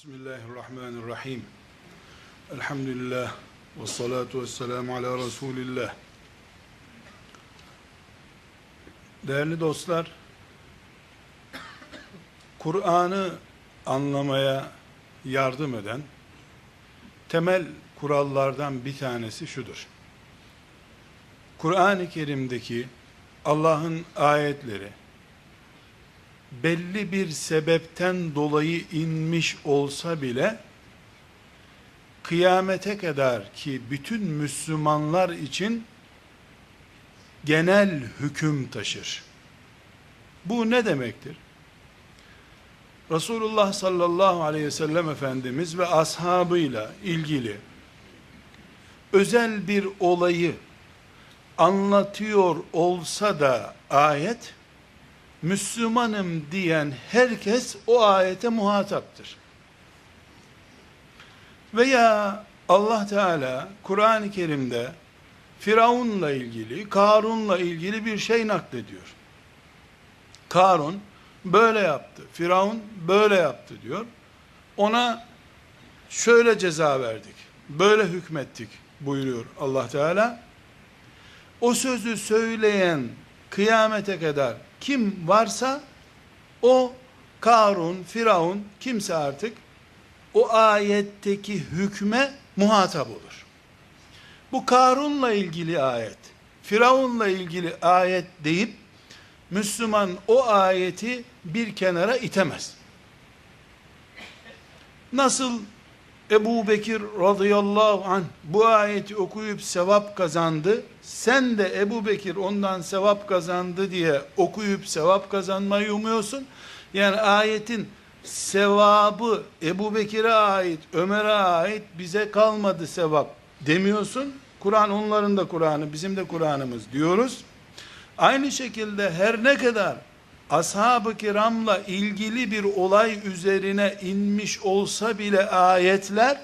Bismillahirrahmanirrahim. Elhamdülillah ve salatu ve selamu ala Resulillah. Değerli dostlar, Kur'an'ı anlamaya yardım eden temel kurallardan bir tanesi şudur. Kur'an-ı Kerim'deki Allah'ın ayetleri belli bir sebepten dolayı inmiş olsa bile kıyamete kadar ki bütün Müslümanlar için genel hüküm taşır. Bu ne demektir? Resulullah sallallahu aleyhi ve sellem Efendimiz ve ashabıyla ilgili özel bir olayı anlatıyor olsa da ayet, Müslümanım diyen herkes o ayete muhataptır. Veya Allah Teala Kur'an-ı Kerim'de Firavun'la ilgili, Karun'la ilgili bir şey naklediyor. Karun böyle yaptı, Firavun böyle yaptı diyor. Ona şöyle ceza verdik, böyle hükmettik buyuruyor Allah Teala. O sözü söyleyen kıyamete kadar kim varsa o Karun, Firavun kimse artık o ayetteki hükme muhatap olur. Bu Karun'la ilgili ayet, Firavun'la ilgili ayet deyip Müslüman o ayeti bir kenara itemez. Nasıl Ebu Bekir radıyallahu anh bu ayeti okuyup sevap kazandı. Sen de Ebu Bekir ondan sevap kazandı diye okuyup sevap kazanmayı umuyorsun. Yani ayetin sevabı Ebu Bekir'e ait, Ömer'e ait bize kalmadı sevap demiyorsun. Kur'an onların da Kur'an'ı, bizim de Kur'an'ımız diyoruz. Aynı şekilde her ne kadar ashab-ı kiramla ilgili bir olay üzerine inmiş olsa bile ayetler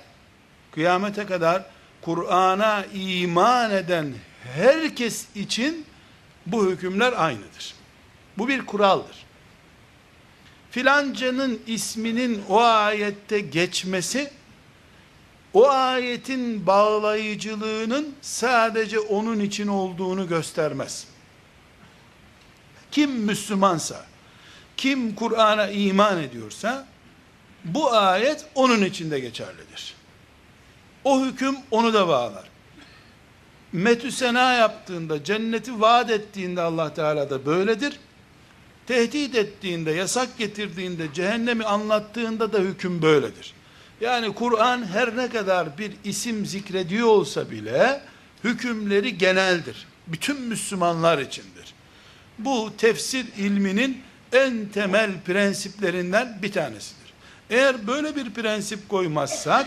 kıyamete kadar Kur'an'a iman eden herkes için bu hükümler aynıdır. Bu bir kuraldır. Filancanın isminin o ayette geçmesi o ayetin bağlayıcılığının sadece onun için olduğunu göstermez kim Müslümansa, kim Kur'an'a iman ediyorsa, bu ayet onun içinde geçerlidir. O hüküm onu da bağlar. Metüsena yaptığında, cenneti vaat ettiğinde Allah Teala da böyledir. Tehdit ettiğinde, yasak getirdiğinde, cehennemi anlattığında da hüküm böyledir. Yani Kur'an her ne kadar bir isim zikrediyor olsa bile, hükümleri geneldir. Bütün Müslümanlar içindir. Bu tefsir ilminin en temel prensiplerinden bir tanesidir. Eğer böyle bir prensip koymazsak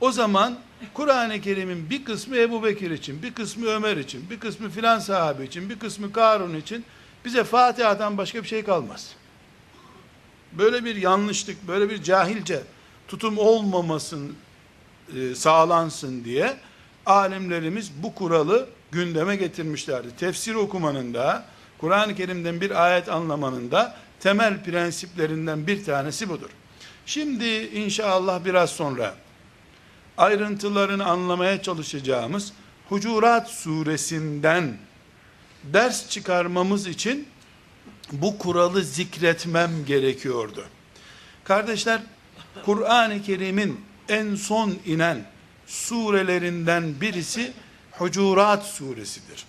o zaman Kur'an-ı Kerim'in bir kısmı Ebu Bekir için, bir kısmı Ömer için, bir kısmı filan sahabe için, bir kısmı Karun için bize Fatiha'dan başka bir şey kalmaz. Böyle bir yanlışlık, böyle bir cahilce tutum olmamasın e, sağlansın diye alimlerimiz bu kuralı gündeme getirmişlerdi. Tefsir okumanın da Kur'an-ı Kerim'den bir ayet anlamanın da temel prensiplerinden bir tanesi budur. Şimdi inşallah biraz sonra ayrıntılarını anlamaya çalışacağımız Hucurat suresinden ders çıkarmamız için bu kuralı zikretmem gerekiyordu. Kardeşler, Kur'an-ı Kerim'in en son inen surelerinden birisi Hucurat suresidir.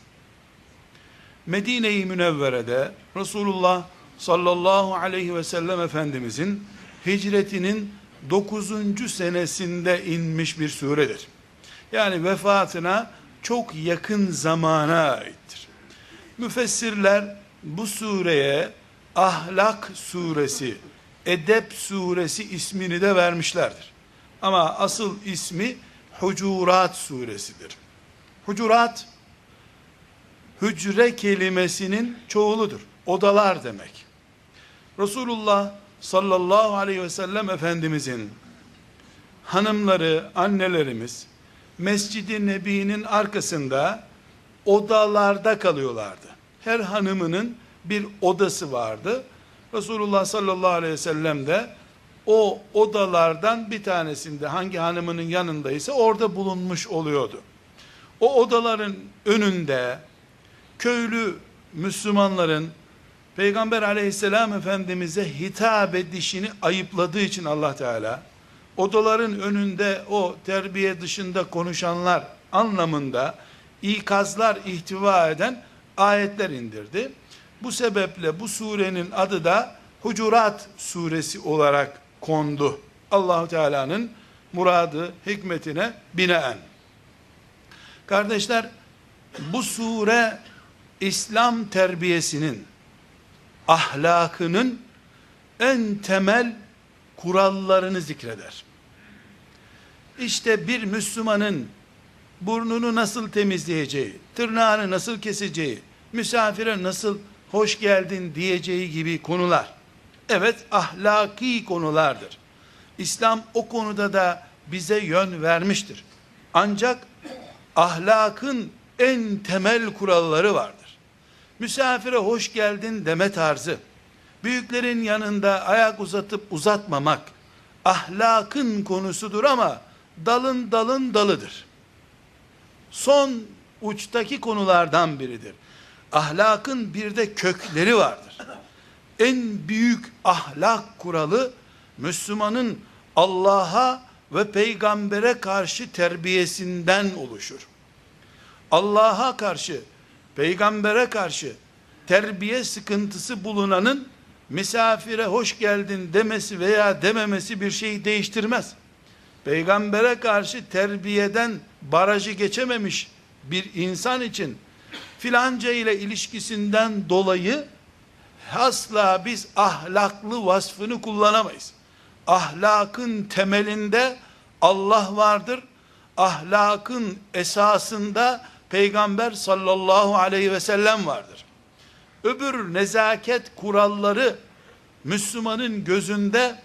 Medine-i Münevvere'de Resulullah sallallahu aleyhi ve sellem Efendimizin hicretinin 9. senesinde inmiş bir suredir. Yani vefatına çok yakın zamana aittir. Müfessirler bu sureye Ahlak suresi, Edep suresi ismini de vermişlerdir. Ama asıl ismi Hucurat suresidir. Hucurat hücre kelimesinin çoğuludur. Odalar demek. Resulullah sallallahu aleyhi ve sellem Efendimizin hanımları, annelerimiz Mescid-i Nebi'nin arkasında odalarda kalıyorlardı. Her hanımının bir odası vardı. Resulullah sallallahu aleyhi ve sellem de o odalardan bir tanesinde hangi hanımının yanındaysa orada bulunmuş oluyordu. O odaların önünde köylü Müslümanların Peygamber aleyhisselam efendimize hitap edişini ayıpladığı için Allah Teala odaların önünde o terbiye dışında konuşanlar anlamında ikazlar ihtiva eden ayetler indirdi. Bu sebeple bu surenin adı da Hucurat suresi olarak kondu. Allahu Teala'nın muradı, hikmetine binaen. Kardeşler, bu sure İslam terbiyesinin, ahlakının en temel kurallarını zikreder. İşte bir Müslümanın burnunu nasıl temizleyeceği, tırnağını nasıl keseceği, misafire nasıl hoş geldin diyeceği gibi konular. Evet ahlaki konulardır. İslam o konuda da bize yön vermiştir. Ancak ahlakın en temel kuralları vardır. Misafire hoş geldin deme tarzı, büyüklerin yanında ayak uzatıp uzatmamak, ahlakın konusudur ama dalın dalın dalıdır. Son uçtaki konulardan biridir. Ahlakın bir de kökleri vardır. En büyük ahlak kuralı Müslümanın Allah'a ve peygambere karşı terbiyesinden oluşur. Allah'a karşı, peygambere karşı terbiye sıkıntısı bulunanın misafire hoş geldin demesi veya dememesi bir şeyi değiştirmez. Peygambere karşı terbiyeden barajı geçememiş bir insan için filanca ile ilişkisinden dolayı asla biz ahlaklı vasfını kullanamayız. Ahlakın temelinde Allah vardır. Ahlakın esasında Peygamber sallallahu aleyhi ve sellem vardır. Öbür nezaket kuralları Müslümanın gözünde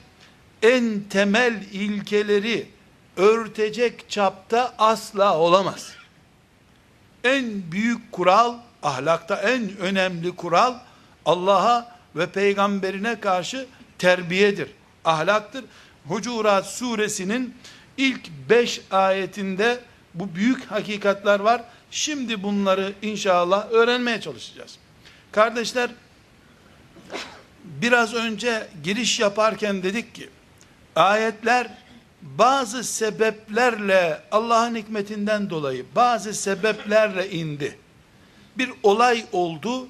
en temel ilkeleri örtecek çapta asla olamaz. En büyük kural, ahlakta en önemli kural Allah'a ve peygamberine karşı terbiyedir, ahlaktır. Hucurat suresinin ilk beş ayetinde bu büyük hakikatler var. Şimdi bunları inşallah öğrenmeye çalışacağız. Kardeşler, biraz önce giriş yaparken dedik ki, ayetler bazı sebeplerle Allah'ın hikmetinden dolayı bazı sebeplerle indi. Bir olay oldu.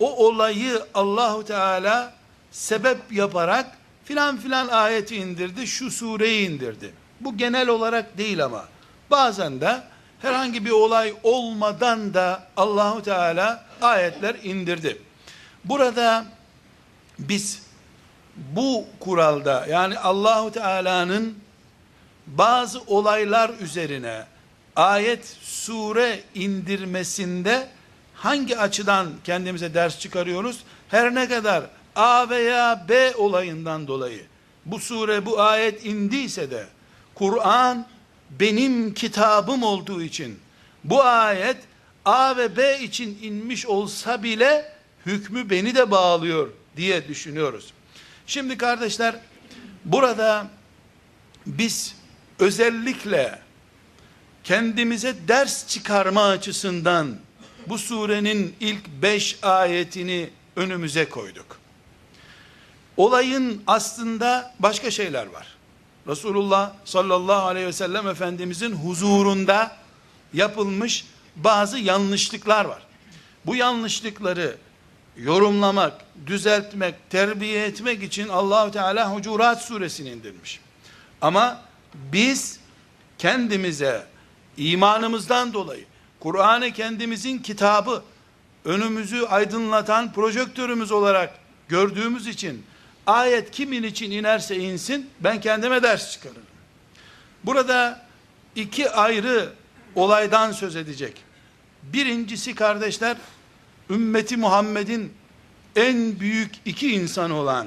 O olayı Allahu Teala sebep yaparak filan filan ayeti indirdi, şu sureyi indirdi. Bu genel olarak değil ama bazen de herhangi bir olay olmadan da Allahu Teala ayetler indirdi. Burada biz bu kuralda yani Allahu Teala'nın bazı olaylar üzerine ayet sure indirmesinde hangi açıdan kendimize ders çıkarıyoruz? Her ne kadar A veya B olayından dolayı bu sure bu ayet indiyse de Kur'an benim kitabım olduğu için bu ayet A ve B için inmiş olsa bile hükmü beni de bağlıyor diye düşünüyoruz. Şimdi kardeşler burada biz özellikle kendimize ders çıkarma açısından bu surenin ilk beş ayetini önümüze koyduk. Olayın aslında başka şeyler var. Resulullah sallallahu aleyhi ve sellem Efendimizin huzurunda yapılmış bazı yanlışlıklar var. Bu yanlışlıkları yorumlamak, düzeltmek, terbiye etmek için Allahu Teala Hucurat suresini indirmiş. Ama biz kendimize imanımızdan dolayı Kur'an'ı kendimizin kitabı önümüzü aydınlatan projektörümüz olarak gördüğümüz için ayet kimin için inerse insin ben kendime ders çıkarırım. Burada iki ayrı olaydan söz edecek. Birincisi kardeşler ümmeti Muhammed'in en büyük iki insan olan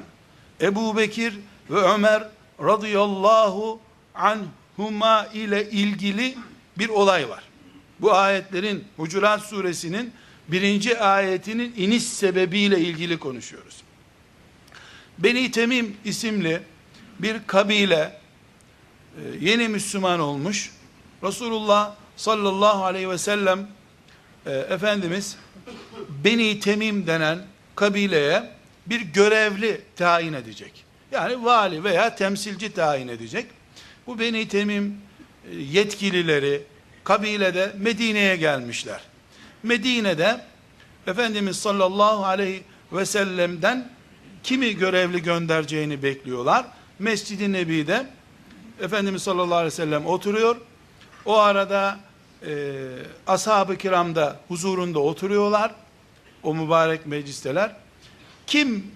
Ebu Bekir ve Ömer radıyallahu anhuma ile ilgili bir olay var. Bu ayetlerin Hucurat suresinin birinci ayetinin iniş sebebiyle ilgili konuşuyoruz. Beni Temim isimli bir kabile e, yeni Müslüman olmuş. Resulullah sallallahu aleyhi ve sellem e, Efendimiz Beni Temim denen kabileye bir görevli tayin edecek. Yani vali veya temsilci tayin edecek. Bu Beni Temim e, yetkilileri kabilede Medine'ye gelmişler. Medine'de Efendimiz sallallahu aleyhi ve sellem'den kimi görevli göndereceğini bekliyorlar. Mescid-i Nebi'de Efendimiz sallallahu aleyhi ve sellem oturuyor. O arada e, ashab-ı kiram da huzurunda oturuyorlar. O mübarek meclisteler. Kim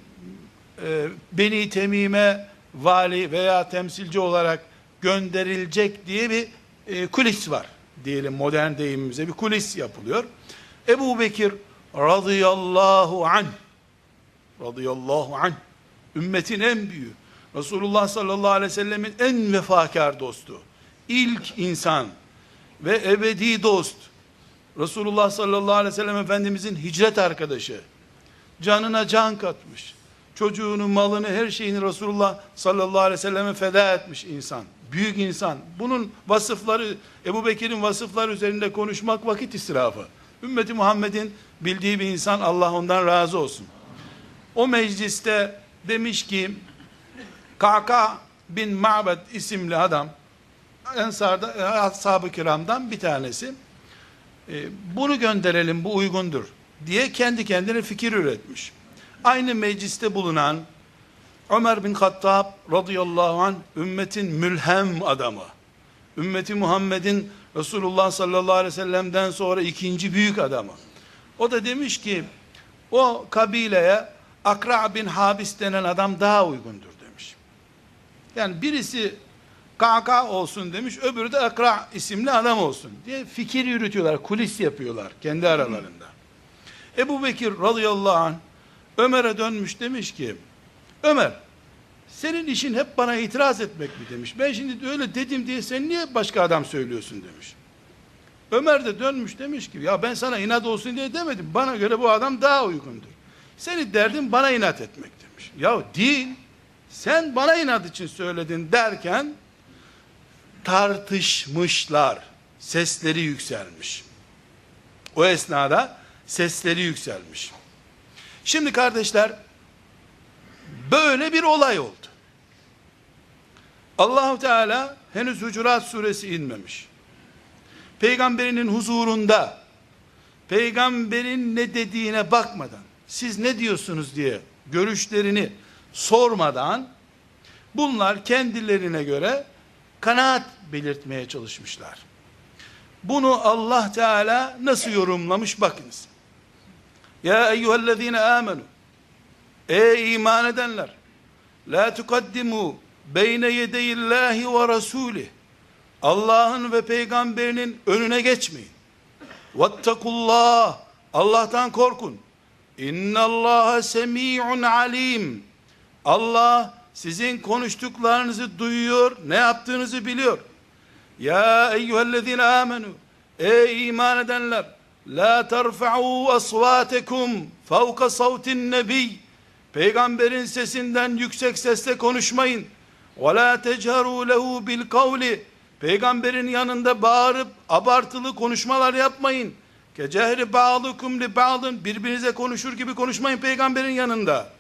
e, Beni Temim'e vali veya temsilci olarak gönderilecek diye bir e, kulis var. Diyelim modern deyimimize bir kulis yapılıyor. Ebu Bekir radıyallahu anh radıyallahu anh ümmetin en büyüğü Resulullah sallallahu aleyhi ve sellemin en vefakar dostu ilk insan ve ebedi dost Resulullah sallallahu aleyhi ve sellem Efendimizin hicret arkadaşı canına can katmış çocuğunu, malını, her şeyini Resulullah sallallahu aleyhi ve selleme feda etmiş insan. Büyük insan. Bunun vasıfları, Ebu Bekir'in vasıfları üzerinde konuşmak vakit israfı. Ümmeti Muhammed'in bildiği bir insan Allah ondan razı olsun. O mecliste demiş ki Kaka bin Ma'bed isimli adam Ensar'da ashab-ı kiramdan bir tanesi e, bunu gönderelim bu uygundur diye kendi kendine fikir üretmiş. Aynı mecliste bulunan Ömer bin Hattab radıyallahu an ümmetin mülhem adamı. Ümmeti Muhammed'in Resulullah sallallahu aleyhi ve sellem'den sonra ikinci büyük adamı. O da demiş ki o kabileye Akra bin Habis denen adam daha uygundur demiş. Yani birisi Kaka olsun demiş, öbürü de Akra isimli adam olsun diye fikir yürütüyorlar, kulis yapıyorlar kendi aralarında. Ebu Bekir radıyallahu anh Ömer'e dönmüş demiş ki, Ömer, senin işin hep bana itiraz etmek mi demiş. Ben şimdi öyle dedim diye sen niye başka adam söylüyorsun demiş. Ömer de dönmüş demiş ki ya ben sana inat olsun diye demedim. Bana göre bu adam daha uygundur. Seni derdin bana inat etmek demiş. Ya değil. Sen bana inat için söyledin derken tartışmışlar. Sesleri yükselmiş. O esnada sesleri yükselmiş. Şimdi kardeşler böyle bir olay oldu. Allahu Teala henüz Hucurat suresi inmemiş. Peygamberinin huzurunda peygamberin ne dediğine bakmadan siz ne diyorsunuz diye görüşlerini sormadan bunlar kendilerine göre kanaat belirtmeye çalışmışlar. Bunu Allah Teala nasıl yorumlamış bakınız. Ya eyyühellezine amenu Ey iman edenler La tukaddimu beyne yedeyillahi ve rasulih Allah'ın ve peygamberinin önüne geçmeyin. Vettakullah Allah'tan korkun. İnnallaha semi'un alim. Allah sizin konuştuklarınızı duyuyor, ne yaptığınızı biliyor. Ya eyyühellezine amenu Ey iman edenler La terfa'u asvatekum fevka savtin nebi Peygamberin sesinden yüksek sesle konuşmayın. Ve la techeru lehu bil kavli Peygamberin yanında bağırıp abartılı konuşmalar yapmayın. Ke cehri ba'dukum li ba'dın birbirinize konuşur gibi konuşmayın peygamberin yanında.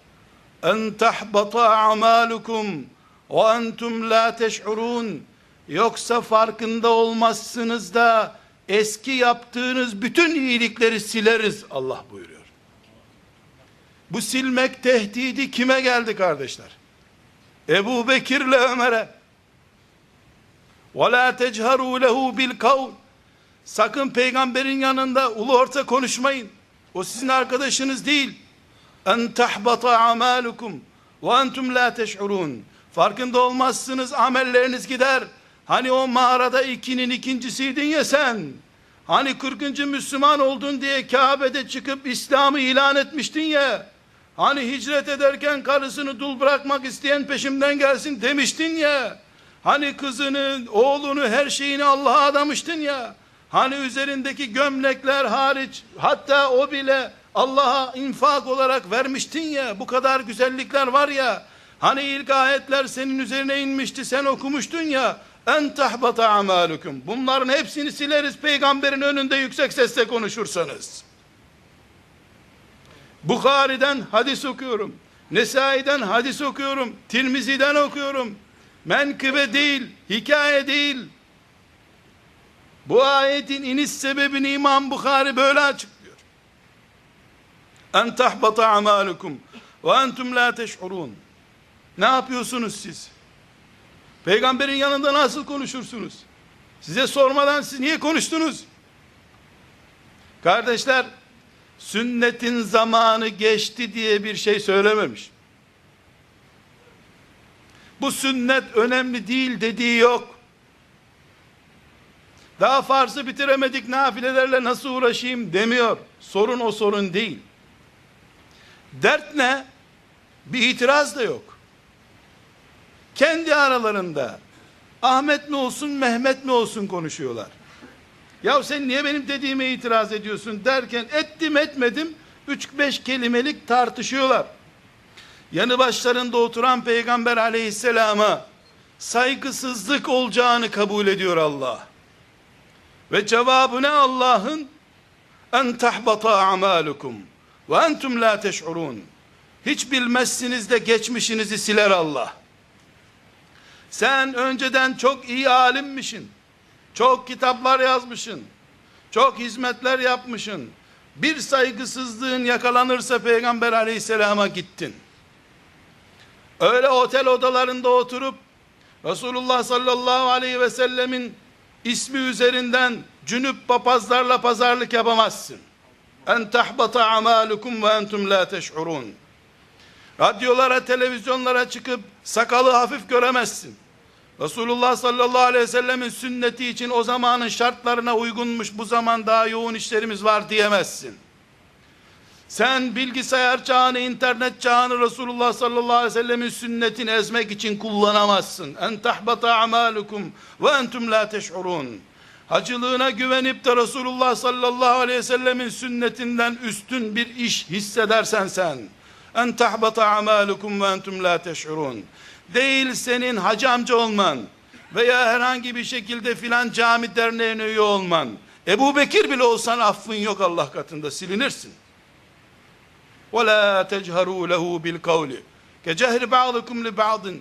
En tahbata amalukum ve entum la teş'urun. Yoksa farkında olmazsınız da eski yaptığınız bütün iyilikleri sileriz Allah buyuruyor. Bu silmek tehdidi kime geldi kardeşler? Ebu Bekir'le Ömer'e. وَلَا تَجْهَرُوا لَهُ بِالْقَوْلِ Sakın peygamberin yanında ulu orta konuşmayın. O sizin arkadaşınız değil. En tahbata amalukum ve entum la teş'urun. Farkında olmazsınız amelleriniz gider. Hani o mağarada ikinin ikincisiydin ya sen. Hani 40. Müslüman oldun diye Kabe'de çıkıp İslam'ı ilan etmiştin ya. Hani hicret ederken karısını dul bırakmak isteyen peşimden gelsin demiştin ya. Hani kızını, oğlunu, her şeyini Allah'a adamıştın ya. Hani üzerindeki gömlekler hariç, hatta o bile Allah'a infak olarak vermiştin ya. Bu kadar güzellikler var ya. Hani ilk ayetler senin üzerine inmişti sen okumuştun ya en tahbata amalukum. Bunların hepsini sileriz peygamberin önünde yüksek sesle konuşursanız. Bukhari'den hadis okuyorum. Nesai'den hadis okuyorum. Tirmizi'den okuyorum. Menkıbe değil, hikaye değil. Bu ayetin iniş sebebini İmam Bukhari böyle açıklıyor. En tahbata amalukum ve entum la teş'urun. Ne yapıyorsunuz siz? Peygamberin yanında nasıl konuşursunuz? Size sormadan siz niye konuştunuz? Kardeşler, sünnetin zamanı geçti diye bir şey söylememiş. Bu sünnet önemli değil dediği yok. Daha farzı bitiremedik nafilelerle nasıl uğraşayım demiyor. Sorun o sorun değil. Dert ne? Bir itiraz da yok. Kendi aralarında Ahmet mi olsun Mehmet mi olsun konuşuyorlar. Ya sen niye benim dediğime itiraz ediyorsun derken ettim etmedim 3-5 kelimelik tartışıyorlar. Yanı başlarında oturan peygamber aleyhisselama saygısızlık olacağını kabul ediyor Allah. Ve cevabı ne Allah'ın? En tahbata amalukum ve entum la teş'urun. Hiç bilmezsiniz de geçmişinizi siler Allah. Sen önceden çok iyi alimmişsin. Çok kitaplar yazmışsın. Çok hizmetler yapmışsın. Bir saygısızlığın yakalanırsa Peygamber aleyhisselama gittin. Öyle otel odalarında oturup Resulullah sallallahu aleyhi ve sellemin ismi üzerinden cünüp papazlarla pazarlık yapamazsın. En tahbata amalukum ve entum la teş'urun. Radyolara, televizyonlara çıkıp sakalı hafif göremezsin. Resulullah sallallahu aleyhi ve sellemin sünneti için o zamanın şartlarına uygunmuş, bu zaman daha yoğun işlerimiz var diyemezsin. Sen bilgisayar çağını, internet çağını Resulullah sallallahu aleyhi ve sellemin sünnetini ezmek için kullanamazsın. En tahbata amalukum ve entum la teş'urun. Hacılığına güvenip de Resulullah sallallahu aleyhi ve sellemin sünnetinden üstün bir iş hissedersen sen. En tahbata amalukum ve entum la teş'urun. Değil senin hacı amca olman veya herhangi bir şekilde filan cami derneğine üye olman. Ebu Bekir bile olsan affın yok Allah katında silinirsin. وَلَا تَجْهَرُوا لَهُ بِالْقَوْلِ كَجَهْرِ بَعْضِكُمْ لِبَعْضٍ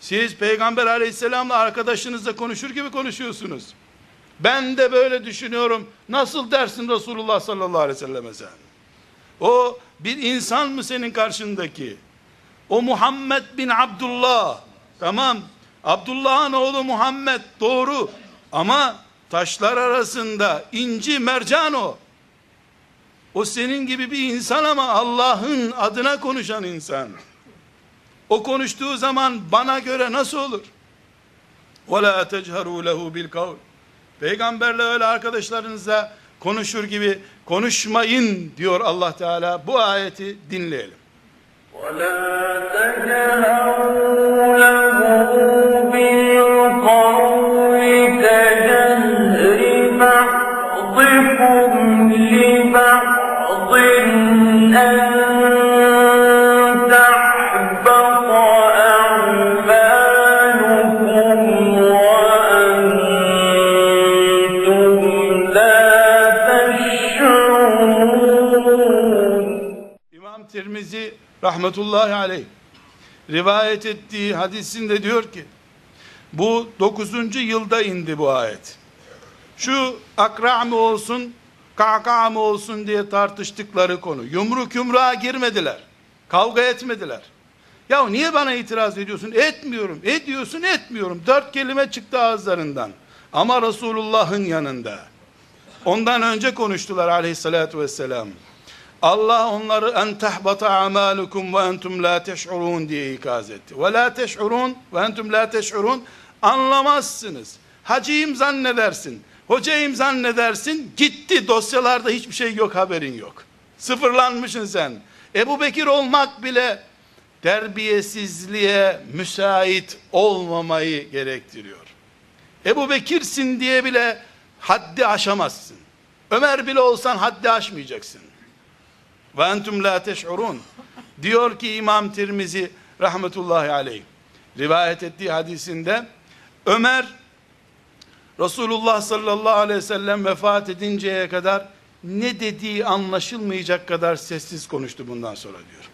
Siz Peygamber aleyhisselamla arkadaşınızla konuşur gibi konuşuyorsunuz. Ben de böyle düşünüyorum. Nasıl dersin Resulullah sallallahu aleyhi ve selleme sen? O bir insan mı senin karşındaki? O Muhammed bin Abdullah. Tamam. Abdullah'ın oğlu Muhammed doğru. Ama taşlar arasında inci mercan o. O senin gibi bir insan ama Allah'ın adına konuşan insan. O konuştuğu zaman bana göre nasıl olur? وَلَا تَجْهَرُوا لَهُ بِالْقَوْلِ Peygamberle öyle arkadaşlarınızla konuşur gibi konuşmayın diyor Allah Teala. Bu ayeti dinleyelim. ولا تجهروا له rahmetullahi aleyh rivayet ettiği hadisinde diyor ki bu dokuzuncu yılda indi bu ayet. Şu akra mı olsun, kaka mı olsun diye tartıştıkları konu. Yumruk yumruğa girmediler. Kavga etmediler. Ya niye bana itiraz ediyorsun? Etmiyorum. Ediyorsun etmiyorum. Dört kelime çıktı ağızlarından. Ama Resulullah'ın yanında. Ondan önce konuştular aleyhissalatü vesselam. Allah onları en tahbata amalukum ve entum la teş'urun diye ikaz etti. Ve la teş'urun ve entum la teş'urun anlamazsınız. Hacıyım zannedersin. Hocayım zannedersin. Gitti dosyalarda hiçbir şey yok haberin yok. Sıfırlanmışsın sen. Ebu Bekir olmak bile terbiyesizliğe müsait olmamayı gerektiriyor. Ebu Bekirsin diye bile haddi aşamazsın. Ömer bile olsan haddi aşmayacaksın. Ve entum la teş'urun. Diyor ki İmam Tirmizi rahmetullahi aleyh rivayet ettiği hadisinde Ömer Resulullah sallallahu aleyhi ve sellem vefat edinceye kadar ne dediği anlaşılmayacak kadar sessiz konuştu bundan sonra diyor.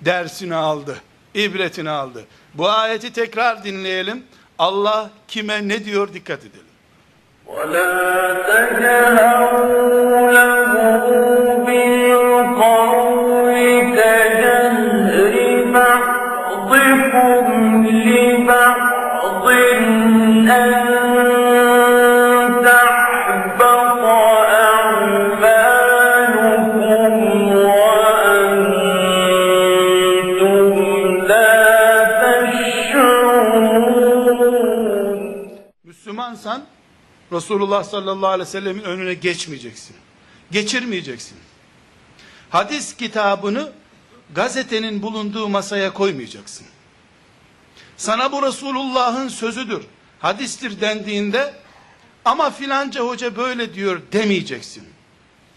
Dersini aldı, ibretini aldı. Bu ayeti tekrar dinleyelim. Allah kime ne diyor dikkat edelim. ولا تجهروا له Resulullah sallallahu aleyhi ve sellemin önüne geçmeyeceksin. Geçirmeyeceksin. Hadis kitabını gazetenin bulunduğu masaya koymayacaksın. Sana bu Resulullah'ın sözüdür, hadistir dendiğinde ama filanca hoca böyle diyor demeyeceksin.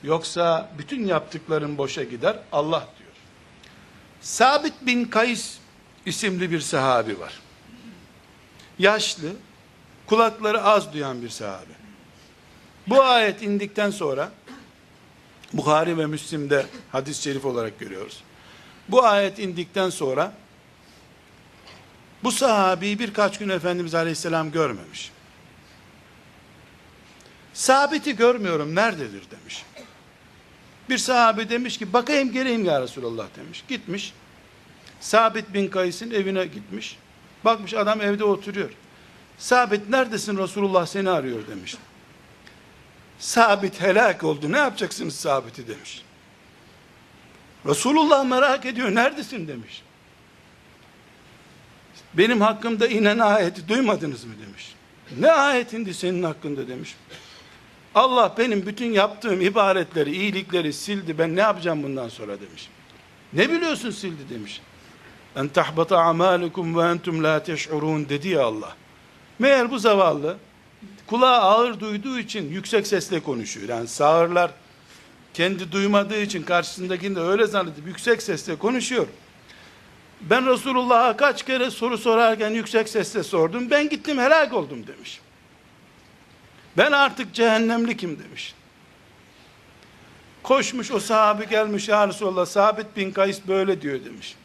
Yoksa bütün yaptıkların boşa gider Allah diyor. Sabit bin Kays isimli bir sahabi var. Yaşlı, kulakları az duyan bir sahabe. Bu ayet indikten sonra Bukhari ve Müslim'de hadis-i şerif olarak görüyoruz. Bu ayet indikten sonra bu sahabeyi birkaç gün Efendimiz Aleyhisselam görmemiş. Sabiti görmüyorum nerededir demiş. Bir sahabe demiş ki bakayım geleyim ya Resulallah demiş. Gitmiş. Sabit bin Kays'ın evine gitmiş. Bakmış adam evde oturuyor. Sabit neredesin Resulullah seni arıyor demiş. Sabit helak oldu. Ne yapacaksınız Sabit'i demiş. Resulullah merak ediyor. Neredesin demiş. Benim hakkımda inen ayeti duymadınız mı demiş. Ne ayetindi senin hakkında demiş. Allah benim bütün yaptığım ibadetleri, iyilikleri sildi. Ben ne yapacağım bundan sonra demiş. Ne biliyorsun sildi demiş. En tahbata amalukum ve entum la teş'urun dedi ya Allah. Meğer bu zavallı kulağı ağır duyduğu için yüksek sesle konuşuyor. Yani sağırlar kendi duymadığı için karşısındakini de öyle zannedip yüksek sesle konuşuyor. Ben Resulullah'a kaç kere soru sorarken yüksek sesle sordum. Ben gittim helak oldum demiş. Ben artık cehennemlikim demiş. Koşmuş o sahabi gelmiş ya Resulallah Sabit bin Kays böyle diyor demiş.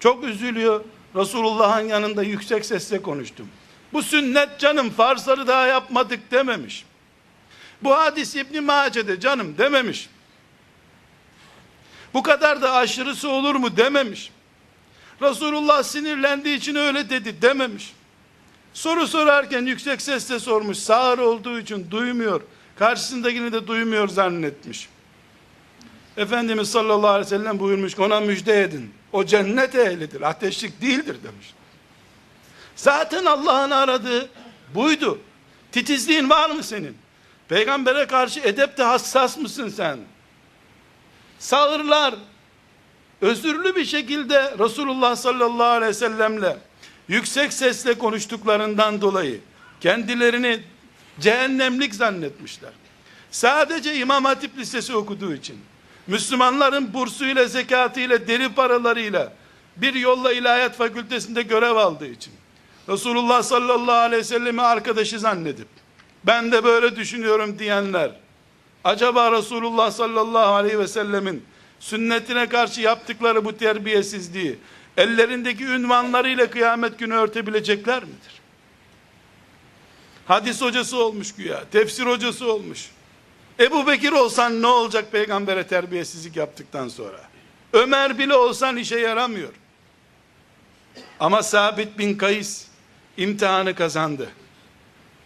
Çok üzülüyor. Resulullah'ın yanında yüksek sesle konuştum. Bu sünnet canım farzları daha yapmadık dememiş. Bu hadis İbn Mace'de canım dememiş. Bu kadar da aşırısı olur mu dememiş. Resulullah sinirlendiği için öyle dedi dememiş. Soru sorarken yüksek sesle sormuş. Sağır olduğu için duymuyor. Karşısındakini de duymuyor zannetmiş. Efendimiz sallallahu aleyhi ve sellem buyurmuş ona müjde edin. O cennet ehlidir. Ateşlik değildir demiş. Zaten Allah'ın aradığı buydu. Titizliğin var mı senin? Peygambere karşı edepte hassas mısın sen? Sağırlar özürlü bir şekilde Resulullah sallallahu aleyhi ve sellemle yüksek sesle konuştuklarından dolayı kendilerini cehennemlik zannetmişler. Sadece İmam Hatip Lisesi okuduğu için Müslümanların bursuyla, zekatıyla, deri paralarıyla bir yolla ilahiyat fakültesinde görev aldığı için Resulullah sallallahu aleyhi ve sellemi arkadaşı zannedip ben de böyle düşünüyorum diyenler acaba Resulullah sallallahu aleyhi ve sellemin sünnetine karşı yaptıkları bu terbiyesizliği ellerindeki ünvanlarıyla kıyamet günü örtebilecekler midir? Hadis hocası olmuş güya, tefsir hocası olmuş. Ebu Bekir olsan ne olacak peygambere terbiyesizlik yaptıktan sonra? Ömer bile olsan işe yaramıyor. Ama Sabit bin Kays imtihanı kazandı.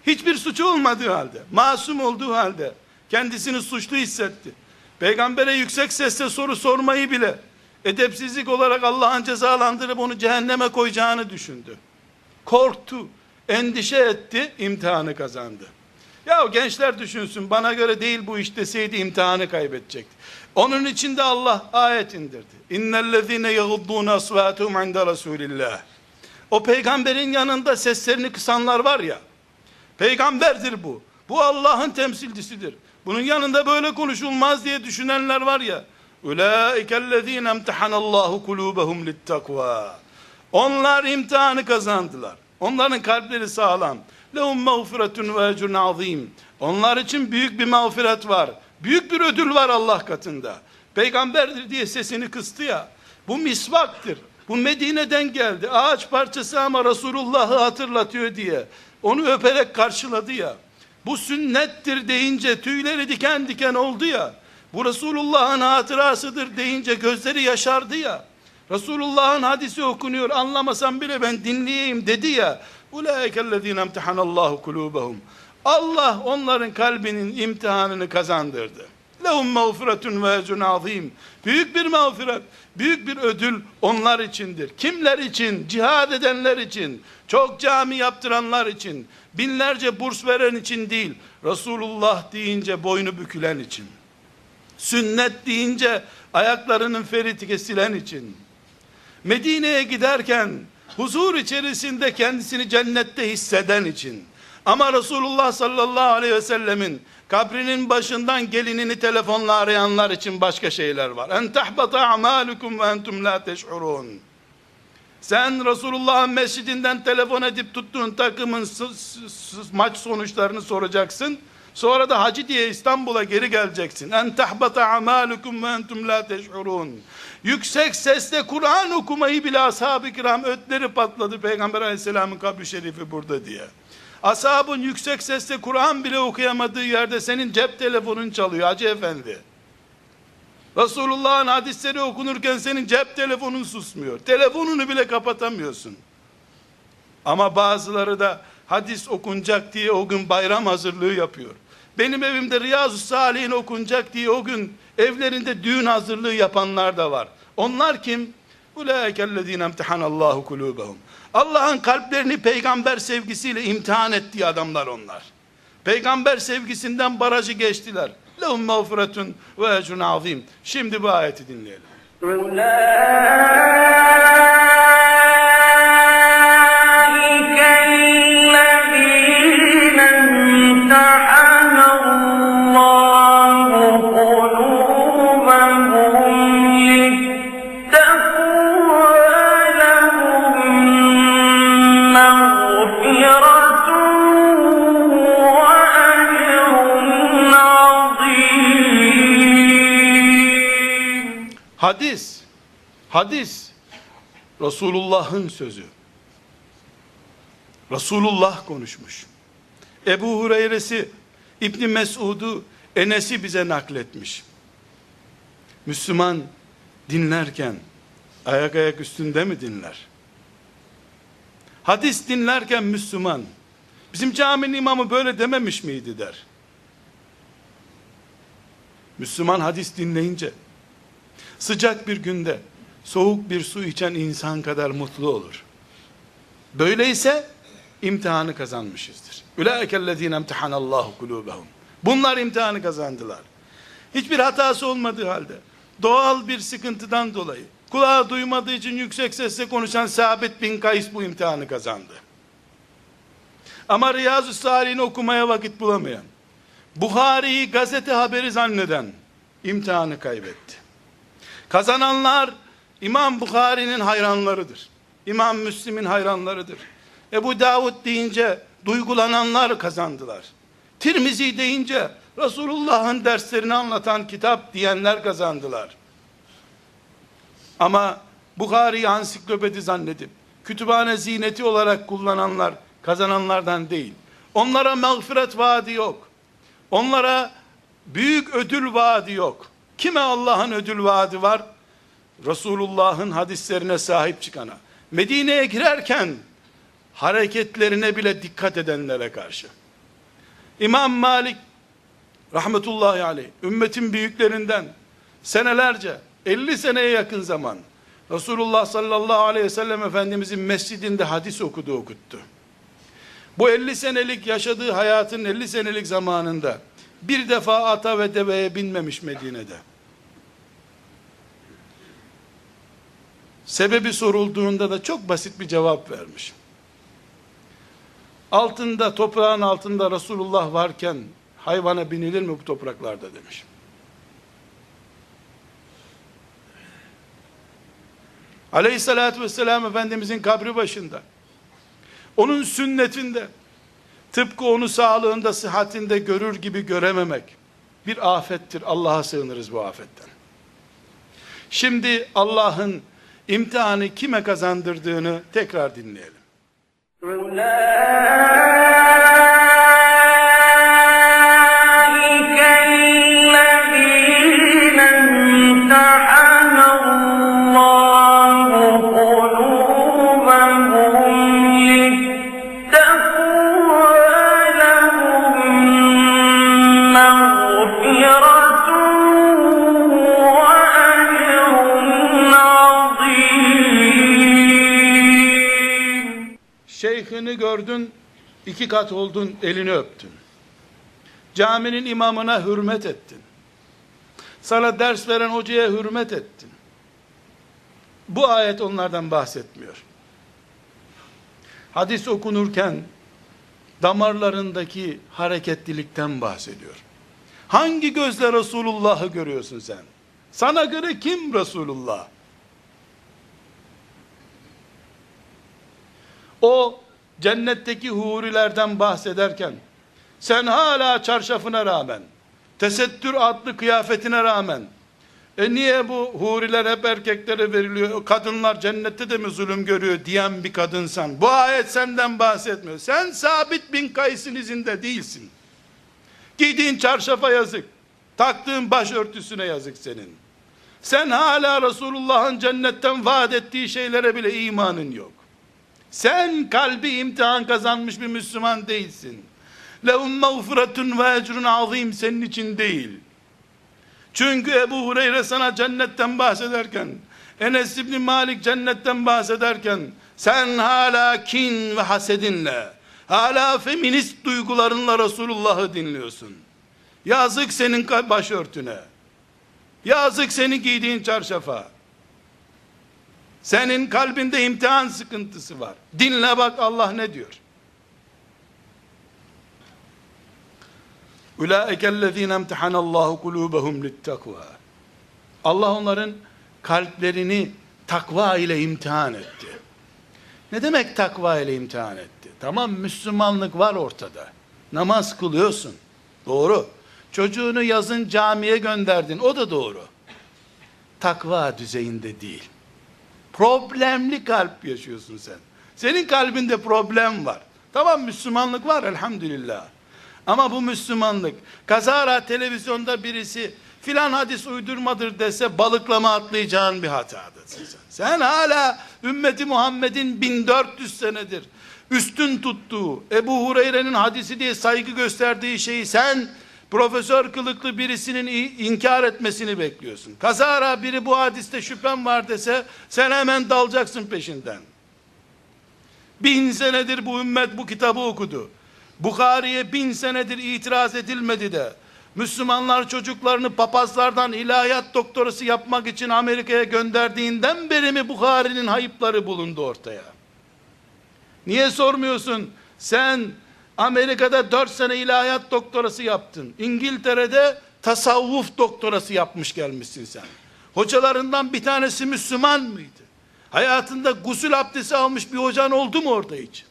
Hiçbir suçu olmadığı halde, masum olduğu halde kendisini suçlu hissetti. Peygambere yüksek sesle soru sormayı bile edepsizlik olarak Allah'ın cezalandırıp onu cehenneme koyacağını düşündü. Korktu, endişe etti, imtihanı kazandı. Ya gençler düşünsün bana göre değil bu iş deseydi imtihanı kaybedecekti. Onun için de Allah ayet indirdi. İnnellezine yaghuddun asvatuhum inde Resulillah. O peygamberin yanında seslerini kısanlar var ya. Peygamberdir bu. Bu Allah'ın temsilcisidir. Bunun yanında böyle konuşulmaz diye düşünenler var ya. Ulaikellezine emtihanallahu kulubehum littakva. Onlar imtihanı kazandılar. Onların kalpleri sağlam. Mağfiretun ve ecrun azim. Onlar için büyük bir mağfiret var. Büyük bir ödül var Allah katında. Peygamberdir diye sesini kıstı ya. Bu misvaktır. Bu Medine'den geldi. Ağaç parçası ama Resulullah'ı hatırlatıyor diye. Onu öperek karşıladı ya. Bu sünnettir deyince tüyleri diken diken oldu ya. Bu Resulullah'ın hatırasıdır deyince gözleri yaşardı ya. Resulullah'ın hadisi okunuyor anlamasam bile ben dinleyeyim dedi ya. Ulaikellezine emtihanallahu kulubehum. Allah onların kalbinin imtihanını kazandırdı. Lehum mağfiretun ve ecrun azim. Büyük bir mağfiret, büyük bir ödül onlar içindir. Kimler için? Cihad edenler için, çok cami yaptıranlar için, binlerce burs veren için değil, Resulullah deyince boynu bükülen için. Sünnet deyince ayaklarının feriti kesilen için. Medine'ye giderken huzur içerisinde kendisini cennette hisseden için. Ama Resulullah sallallahu aleyhi ve sellemin kabrinin başından gelinini telefonla arayanlar için başka şeyler var. En tahbata a'malukum ve entum la teş'urun. Sen Resulullah'ın mescidinden telefon edip tuttuğun takımın maç sonuçlarını soracaksın. Sonra da hacı diye İstanbul'a geri geleceksin. En tahbata amalukum ve entum la teş'urun. Yüksek sesle Kur'an okumayı bile ashab-ı kiram ötleri patladı Peygamber aleyhisselamın kabri şerifi burada diye. Ashabın yüksek sesle Kur'an bile okuyamadığı yerde senin cep telefonun çalıyor Hacı Efendi. Resulullah'ın hadisleri okunurken senin cep telefonun susmuyor. Telefonunu bile kapatamıyorsun. Ama bazıları da hadis okunacak diye o gün bayram hazırlığı yapıyor. Benim evimde Riyazu Salih'in okunacak diye o gün evlerinde düğün hazırlığı yapanlar da var. Onlar kim? Ulaikellezine emtihanallahu kulubehum. Allah'ın kalplerini peygamber sevgisiyle imtihan ettiği adamlar onlar. Peygamber sevgisinden barajı geçtiler. Lehum mağfiretun ve ecrun azim. Şimdi bu ayeti dinleyelim. Hadis, hadis, Resulullah'ın sözü. Resulullah konuşmuş. Ebu Hureyre'si, İbni Mesud'u, Enes'i bize nakletmiş. Müslüman dinlerken, ayak ayak üstünde mi dinler? Hadis dinlerken Müslüman, bizim caminin imamı böyle dememiş miydi der. Müslüman hadis dinleyince, sıcak bir günde soğuk bir su içen insan kadar mutlu olur. Böyleyse imtihanı kazanmışızdır. Ulaikellezine emtihanallahu kulubehum. Bunlar imtihanı kazandılar. Hiçbir hatası olmadığı halde doğal bir sıkıntıdan dolayı kulağı duymadığı için yüksek sesle konuşan Sabit bin Kays bu imtihanı kazandı. Ama Riyazu Salih'ini okumaya vakit bulamayan, Buhari'yi gazete haberi zanneden imtihanı kaybetti. Kazananlar İmam Bukhari'nin hayranlarıdır. İmam Müslim'in hayranlarıdır. Ebu Davud deyince duygulananlar kazandılar. Tirmizi deyince Resulullah'ın derslerini anlatan kitap diyenler kazandılar. Ama Bukhari'yi ansiklopedi zannedip kütüphane ziyneti olarak kullananlar kazananlardan değil. Onlara mağfiret vaadi yok. Onlara büyük ödül vaadi yok. Kime Allah'ın ödül vaadi var? Resulullah'ın hadislerine sahip çıkana. Medine'ye girerken hareketlerine bile dikkat edenlere karşı. İmam Malik rahmetullahi aleyh ümmetin büyüklerinden senelerce 50 seneye yakın zaman Resulullah sallallahu aleyhi ve sellem Efendimizin mescidinde hadis okudu okuttu. Bu 50 senelik yaşadığı hayatın 50 senelik zamanında bir defa ata ve deveye binmemiş Medine'de. Sebebi sorulduğunda da çok basit bir cevap vermiş. Altında, toprağın altında Resulullah varken hayvana binilir mi bu topraklarda demiş. Aleyhissalatü vesselam Efendimizin kabri başında. Onun sünnetinde tıpkı onu sağlığında, sıhhatinde görür gibi görememek bir afettir. Allah'a sığınırız bu afetten. Şimdi Allah'ın imtihanı kime kazandırdığını tekrar dinleyelim. İki kat oldun, elini öptün. Caminin imamına hürmet ettin. Sana ders veren hocaya hürmet ettin. Bu ayet onlardan bahsetmiyor. Hadis okunurken damarlarındaki hareketlilikten bahsediyor. Hangi gözle Resulullah'ı görüyorsun sen? Sana göre kim Resulullah? O cennetteki hurilerden bahsederken sen hala çarşafına rağmen tesettür adlı kıyafetine rağmen e niye bu huriler hep erkeklere veriliyor kadınlar cennette de mi zulüm görüyor diyen bir kadınsan? Bu ayet senden bahsetmiyor. Sen sabit bin kaysın izinde değilsin. Giydiğin çarşafa yazık taktığın başörtüsüne yazık senin. Sen hala Resulullah'ın cennetten vaat ettiği şeylere bile imanın yok sen kalbi imtihan kazanmış bir Müslüman değilsin. Mağfiretun ve ecrun azim senin için değil. Çünkü Ebu Hureyre sana cennetten bahsederken, Enes İbni Malik cennetten bahsederken, sen hala kin ve hasedinle, hala feminist duygularınla Resulullah'ı dinliyorsun. Yazık senin başörtüne. Yazık senin giydiğin çarşafa. Senin kalbinde imtihan sıkıntısı var. Dinle bak Allah ne diyor. Ulaikellezine imtihanallahu kulubahum littakva. Allah onların kalplerini takva ile imtihan etti. Ne demek takva ile imtihan etti? Tamam Müslümanlık var ortada. Namaz kılıyorsun. Doğru. Çocuğunu yazın camiye gönderdin. O da doğru. Takva düzeyinde değil. Problemli kalp yaşıyorsun sen. Senin kalbinde problem var. Tamam Müslümanlık var elhamdülillah. Ama bu Müslümanlık kazara televizyonda birisi filan hadis uydurmadır dese balıklama atlayacağın bir hatadır sen. Sen hala ümmeti Muhammed'in 1400 senedir üstün tuttuğu Ebu Hureyre'nin hadisi diye saygı gösterdiği şeyi sen profesör kılıklı birisinin inkar etmesini bekliyorsun. Kazara biri bu hadiste şüphem var dese sen hemen dalacaksın peşinden. Bin senedir bu ümmet bu kitabı okudu. Bukhari'ye bin senedir itiraz edilmedi de Müslümanlar çocuklarını papazlardan ilahiyat doktorası yapmak için Amerika'ya gönderdiğinden beri mi Bukhari'nin hayıpları bulundu ortaya? Niye sormuyorsun? Sen Amerika'da dört sene ilahiyat doktorası yaptın. İngiltere'de tasavvuf doktorası yapmış gelmişsin sen. Hocalarından bir tanesi Müslüman mıydı? Hayatında gusül abdesti almış bir hocan oldu mu orada hiç?